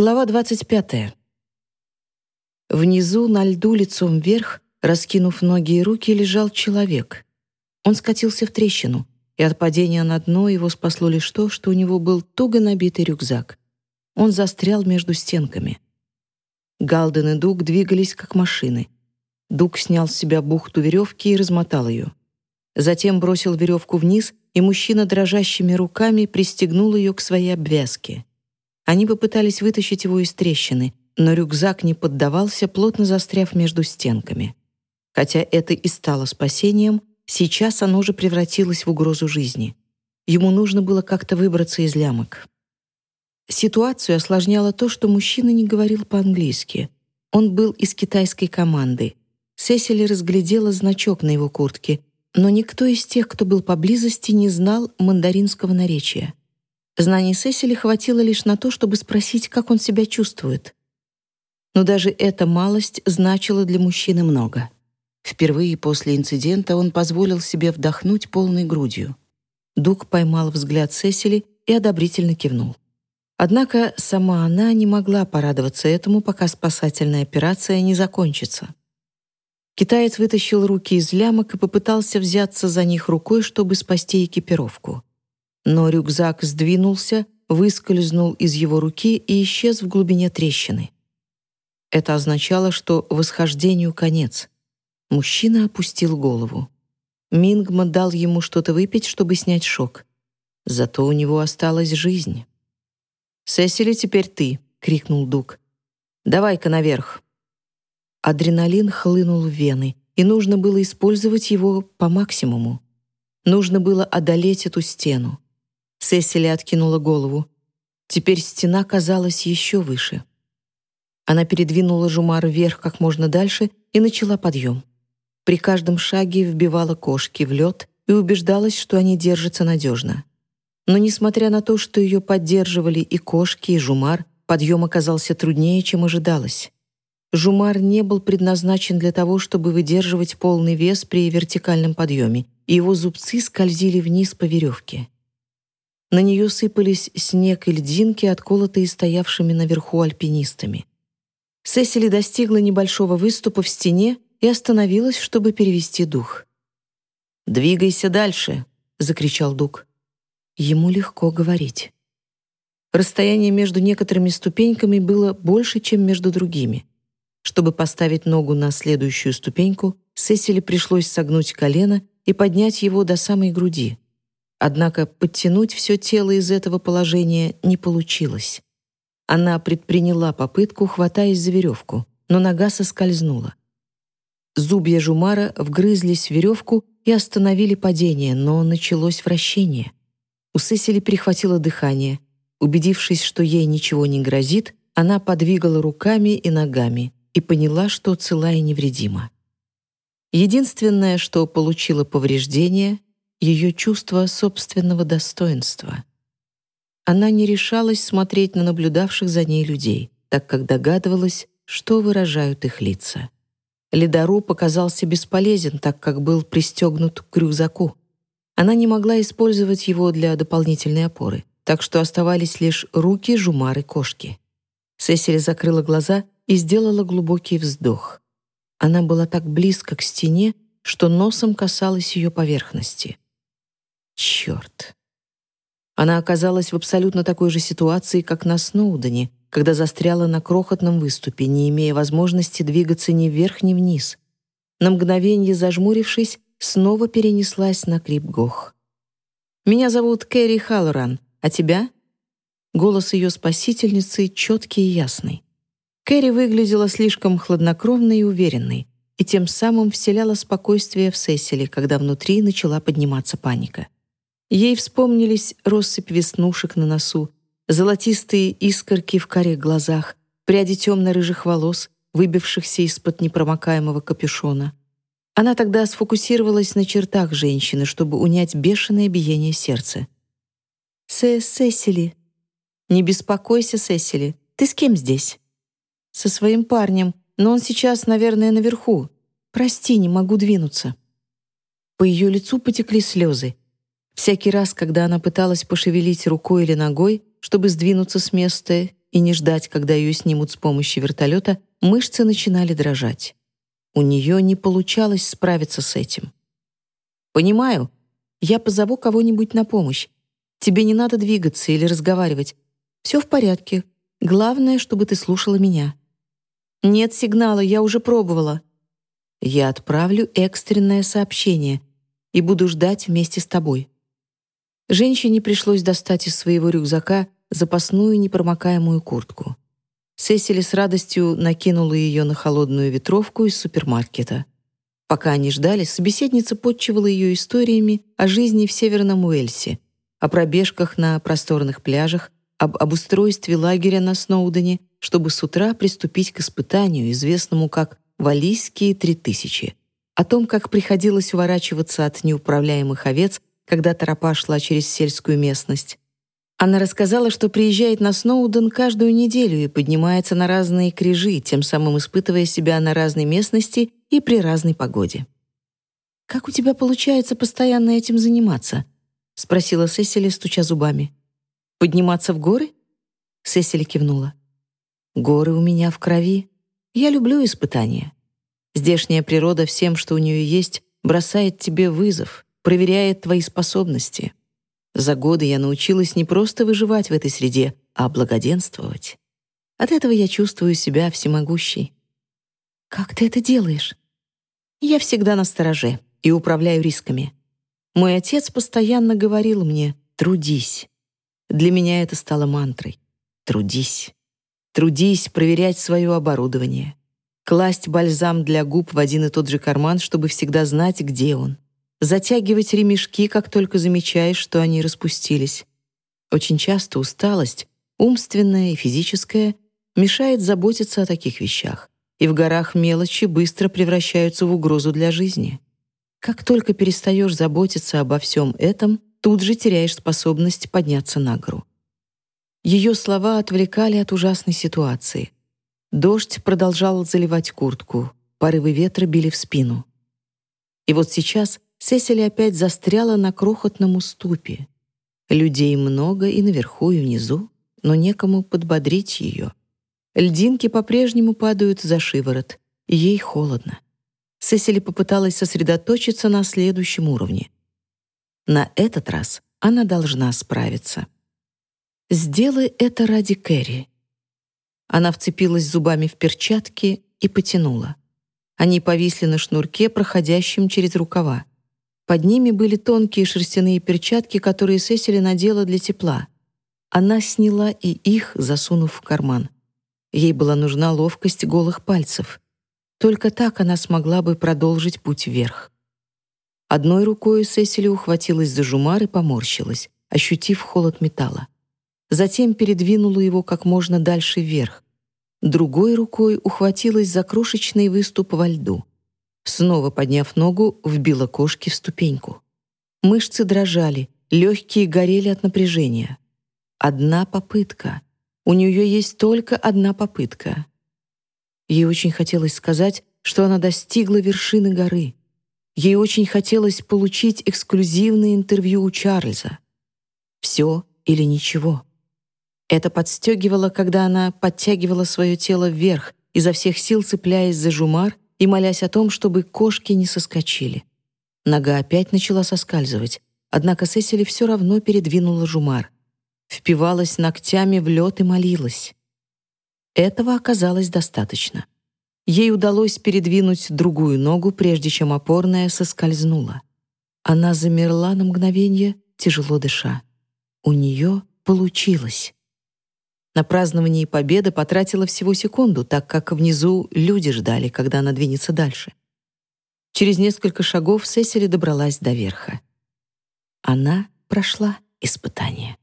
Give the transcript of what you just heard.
Глава 25. Внизу, на льду, лицом вверх, раскинув ноги и руки, лежал человек. Он скатился в трещину, и от падения на дно его спасло лишь то, что у него был туго набитый рюкзак. Он застрял между стенками. Галден и Дуг двигались как машины. Дуг снял с себя бухту веревки и размотал ее. Затем бросил веревку вниз, и мужчина дрожащими руками пристегнул ее к своей обвязке. Они попытались вытащить его из трещины, но рюкзак не поддавался, плотно застряв между стенками. Хотя это и стало спасением, сейчас оно же превратилось в угрозу жизни. Ему нужно было как-то выбраться из лямок. Ситуацию осложняло то, что мужчина не говорил по-английски. Он был из китайской команды. Сесили разглядела значок на его куртке, но никто из тех, кто был поблизости, не знал мандаринского наречия. Знаний Сесили хватило лишь на то, чтобы спросить, как он себя чувствует. Но даже эта малость значила для мужчины много. Впервые после инцидента он позволил себе вдохнуть полной грудью. Дуг поймал взгляд Сесили и одобрительно кивнул. Однако сама она не могла порадоваться этому, пока спасательная операция не закончится. Китаец вытащил руки из лямок и попытался взяться за них рукой, чтобы спасти экипировку но рюкзак сдвинулся, выскользнул из его руки и исчез в глубине трещины. Это означало, что восхождению конец. Мужчина опустил голову. Мингма дал ему что-то выпить, чтобы снять шок. Зато у него осталась жизнь. «Сесили, теперь ты!» — крикнул Дук. «Давай-ка наверх!» Адреналин хлынул в вены, и нужно было использовать его по максимуму. Нужно было одолеть эту стену. Сесили откинула голову. Теперь стена казалась еще выше. Она передвинула Жумар вверх как можно дальше и начала подъем. При каждом шаге вбивала кошки в лед и убеждалась, что они держатся надежно. Но несмотря на то, что ее поддерживали и кошки, и Жумар, подъем оказался труднее, чем ожидалось. Жумар не был предназначен для того, чтобы выдерживать полный вес при вертикальном подъеме, и его зубцы скользили вниз по веревке. На нее сыпались снег и льдинки, отколотые стоявшими наверху альпинистами. Сесили достигла небольшого выступа в стене и остановилась, чтобы перевести дух. «Двигайся дальше!» — закричал Дуг. Ему легко говорить. Расстояние между некоторыми ступеньками было больше, чем между другими. Чтобы поставить ногу на следующую ступеньку, Сесили пришлось согнуть колено и поднять его до самой груди. Однако подтянуть все тело из этого положения не получилось. Она предприняла попытку, хватаясь за веревку, но нога соскользнула. Зубья Жумара вгрызлись в веревку и остановили падение, но началось вращение. У Сесили перехватило дыхание. Убедившись, что ей ничего не грозит, она подвигала руками и ногами и поняла, что цела и невредима. Единственное, что получило повреждение, ее чувство собственного достоинства. Она не решалась смотреть на наблюдавших за ней людей, так как догадывалась, что выражают их лица. Ледору показался бесполезен, так как был пристегнут к рюкзаку. Она не могла использовать его для дополнительной опоры, так что оставались лишь руки, жумары, кошки. Сесили закрыла глаза и сделала глубокий вздох. Она была так близко к стене, что носом касалась ее поверхности. Черт. Она оказалась в абсолютно такой же ситуации, как на Сноудене, когда застряла на крохотном выступе, не имея возможности двигаться ни вверх, ни вниз. На мгновение зажмурившись, снова перенеслась на Крипгох. «Меня зовут Кэрри Халлоран, а тебя?» Голос ее спасительницы четкий и ясный. Кэрри выглядела слишком хладнокровной и уверенной, и тем самым вселяла спокойствие в Сесили, когда внутри начала подниматься паника. Ей вспомнились россыпь веснушек на носу, золотистые искорки в карих глазах, пряди темно-рыжих волос, выбившихся из-под непромокаемого капюшона. Она тогда сфокусировалась на чертах женщины, чтобы унять бешеное биение сердца. «Сэ Сесили». «Не беспокойся, Сесили. Ты с кем здесь?» «Со своим парнем, но он сейчас, наверное, наверху. Прости, не могу двинуться». По ее лицу потекли слезы. Всякий раз, когда она пыталась пошевелить рукой или ногой, чтобы сдвинуться с места, и не ждать, когда ее снимут с помощью вертолета, мышцы начинали дрожать. У нее не получалось справиться с этим. «Понимаю. Я позову кого-нибудь на помощь. Тебе не надо двигаться или разговаривать. Все в порядке. Главное, чтобы ты слушала меня». «Нет сигнала, я уже пробовала». «Я отправлю экстренное сообщение и буду ждать вместе с тобой». Женщине пришлось достать из своего рюкзака запасную непромокаемую куртку. Сесили с радостью накинула ее на холодную ветровку из супермаркета. Пока они ждали, собеседница подчивала ее историями о жизни в Северном Уэльсе, о пробежках на просторных пляжах, об обустройстве лагеря на Сноудене, чтобы с утра приступить к испытанию, известному как «Валийские три тысячи», о том, как приходилось уворачиваться от неуправляемых овец, когда тропа шла через сельскую местность, она рассказала, что приезжает на Сноуден каждую неделю и поднимается на разные крижи, тем самым испытывая себя на разной местности и при разной погоде. «Как у тебя получается постоянно этим заниматься?» — спросила Сесили, стуча зубами. «Подниматься в горы?» Сесили кивнула. «Горы у меня в крови. Я люблю испытания. Здешняя природа всем, что у нее есть, бросает тебе вызов, проверяет твои способности. За годы я научилась не просто выживать в этой среде, а благоденствовать. От этого я чувствую себя всемогущей. Как ты это делаешь? Я всегда на стороже и управляю рисками. Мой отец постоянно говорил мне «трудись». Для меня это стало мантрой. Трудись. Трудись проверять свое оборудование. Класть бальзам для губ в один и тот же карман, чтобы всегда знать, где он затягивать ремешки, как только замечаешь, что они распустились. Очень часто усталость, умственная и физическая, мешает заботиться о таких вещах, и в горах мелочи быстро превращаются в угрозу для жизни. Как только перестаешь заботиться обо всем этом, тут же теряешь способность подняться на гору. Ее слова отвлекали от ужасной ситуации. Дождь продолжал заливать куртку, порывы ветра били в спину. И вот сейчас Сесили опять застряла на крохотном уступе. Людей много и наверху, и внизу, но некому подбодрить ее. Льдинки по-прежнему падают за шиворот, ей холодно. Сесили попыталась сосредоточиться на следующем уровне. На этот раз она должна справиться. «Сделай это ради Кэрри». Она вцепилась зубами в перчатки и потянула. Они повисли на шнурке, проходящем через рукава. Под ними были тонкие шерстяные перчатки, которые Сесили надела для тепла. Она сняла и их, засунув в карман. Ей была нужна ловкость голых пальцев. Только так она смогла бы продолжить путь вверх. Одной рукой Сесили ухватилась за жумар и поморщилась, ощутив холод металла. Затем передвинула его как можно дальше вверх. Другой рукой ухватилась за крошечный выступ во льду. Снова подняв ногу, вбила кошки в ступеньку. Мышцы дрожали, легкие горели от напряжения. Одна попытка. У нее есть только одна попытка. Ей очень хотелось сказать, что она достигла вершины горы. Ей очень хотелось получить эксклюзивное интервью у Чарльза. Все или ничего. Это подстегивало, когда она подтягивала свое тело вверх, изо всех сил цепляясь за жумар и молясь о том, чтобы кошки не соскочили. Нога опять начала соскальзывать, однако Сесили все равно передвинула жумар. Впивалась ногтями в лед и молилась. Этого оказалось достаточно. Ей удалось передвинуть другую ногу, прежде чем опорная соскользнула. Она замерла на мгновение, тяжело дыша. У нее получилось. На праздновании победы потратила всего секунду, так как внизу люди ждали, когда она двинется дальше. Через несколько шагов Сесили добралась до верха. Она прошла испытание.